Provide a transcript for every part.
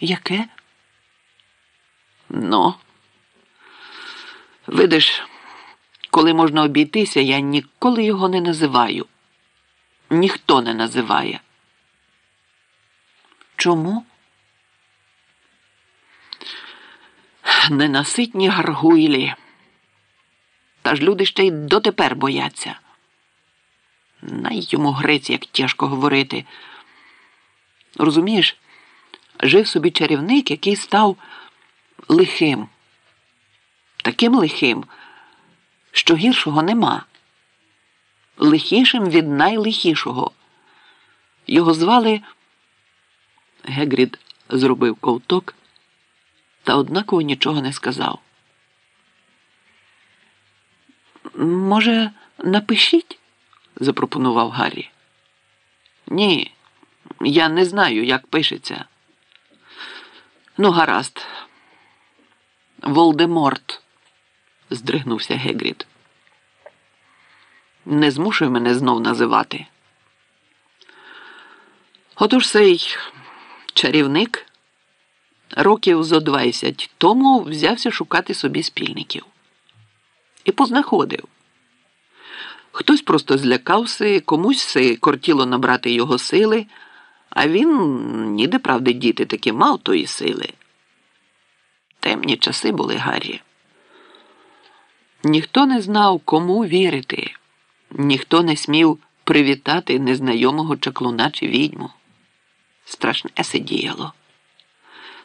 Яке? Ну, видиш, коли можна обійтися, я ніколи його не називаю. Ніхто не називає. Чому? Ненаситні гаргуйлі. Та ж люди ще й дотепер бояться. Най йому грець, як тяжко говорити. Розумієш, жив собі чарівник, який став лихим. Таким лихим, що гіршого нема. Лихішим від найлихішого. Його звали Гегрід зробив ковток та однаково нічого не сказав. Може, напишіть? запропонував Гаррі. Ні, я не знаю, як пишеться. Ну, гаразд. Волдеморт, здригнувся Гегрід. Не змушуй мене знов називати. Отож цей чарівник років зо двадцять тому взявся шукати собі спільників і познаходив. Хтось просто злякався, комусь кортіло набрати його сили, а він ніде правди діти таки мав тої сили. Темні часи були Гаррі. Ніхто не знав, кому вірити, ніхто не смів привітати незнайомого чаклуна чи відьму. Страшне се діяло.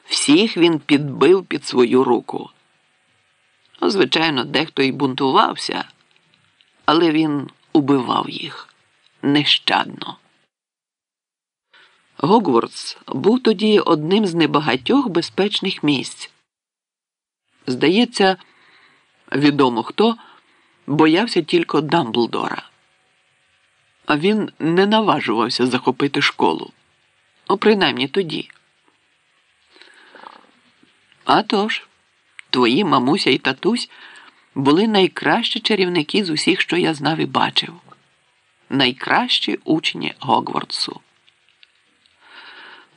Всіх він підбив під свою руку. Ну, звичайно, дехто й бунтувався, але він убивав їх нещадно. Гогвардс був тоді одним з небагатьох безпечних місць. Здається, відомо хто боявся тільки Дамблдора. А він не наважувався захопити школу. Ну, принаймні тоді. А тож, твої мамуся і татусь були найкращі чарівники з усіх, що я знав і бачив. Найкращі учні Гогвардсу.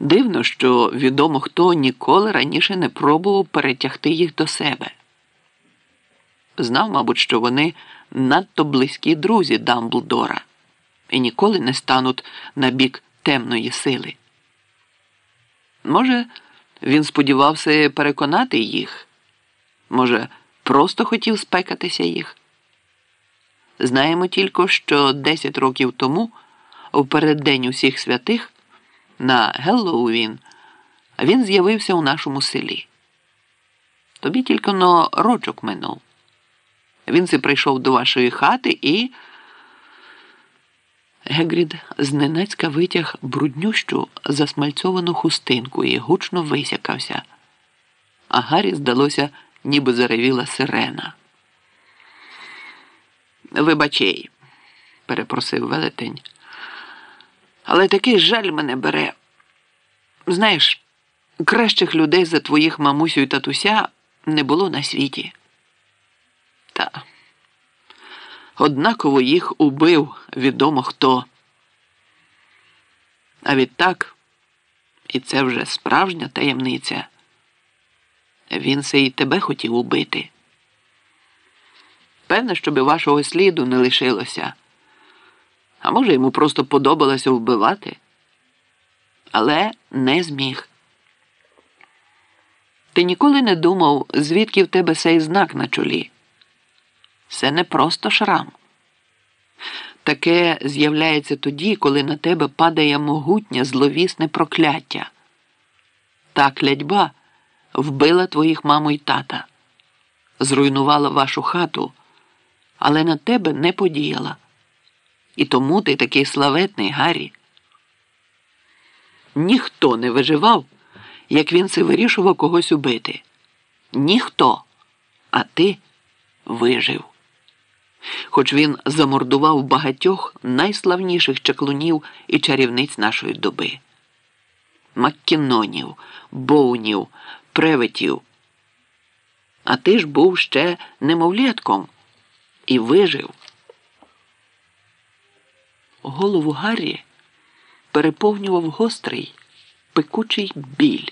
Дивно, що відомо хто ніколи раніше не пробував перетягти їх до себе. Знав, мабуть, що вони надто близькі друзі Дамблдора і ніколи не стануть на бік темної сили. Може, він сподівався переконати їх, може, просто хотів спекатися їх. Знаємо тільки, що 10 років тому, в переддень усіх святих, на Геллоуін, він з'явився у нашому селі. Тобі тільки но рочок минув. Він си прийшов до вашої хати і. Гегрід зненацька витяг бруднющу засмальцьовану хустинку і гучно висякався, а Гаррі, здалося, ніби заревіла сирена. Вибачей, перепросив велетень, але такий жаль мене бере. Знаєш, кращих людей за твоїх мамусю і татуся не було на світі. Та однаково їх убив відомо хто. А відтак, і це вже справжня таємниця, він се і тебе хотів убити. Певне, щоби вашого сліду не лишилося, а може, йому просто подобалося вбивати, але не зміг. Ти ніколи не думав, звідки в тебе цей знак на чолі. Це не просто шрам. Таке з'являється тоді, коли на тебе падає могутнє зловісне прокляття. Та клятьба вбила твоїх маму й тата, зруйнувала вашу хату, але на тебе не подіяла. І тому ти такий славетний Гаррі. Ніхто не виживав, як він це вирішував когось убити. Ніхто, а ти вижив хоч він замордував багатьох найславніших чаклунів і чарівниць нашої доби Маккінонів, Боунів, Преветів. А ти ж був ще немовлятком і вижив. Голову Гаррі переповнював гострий, пекучий біль.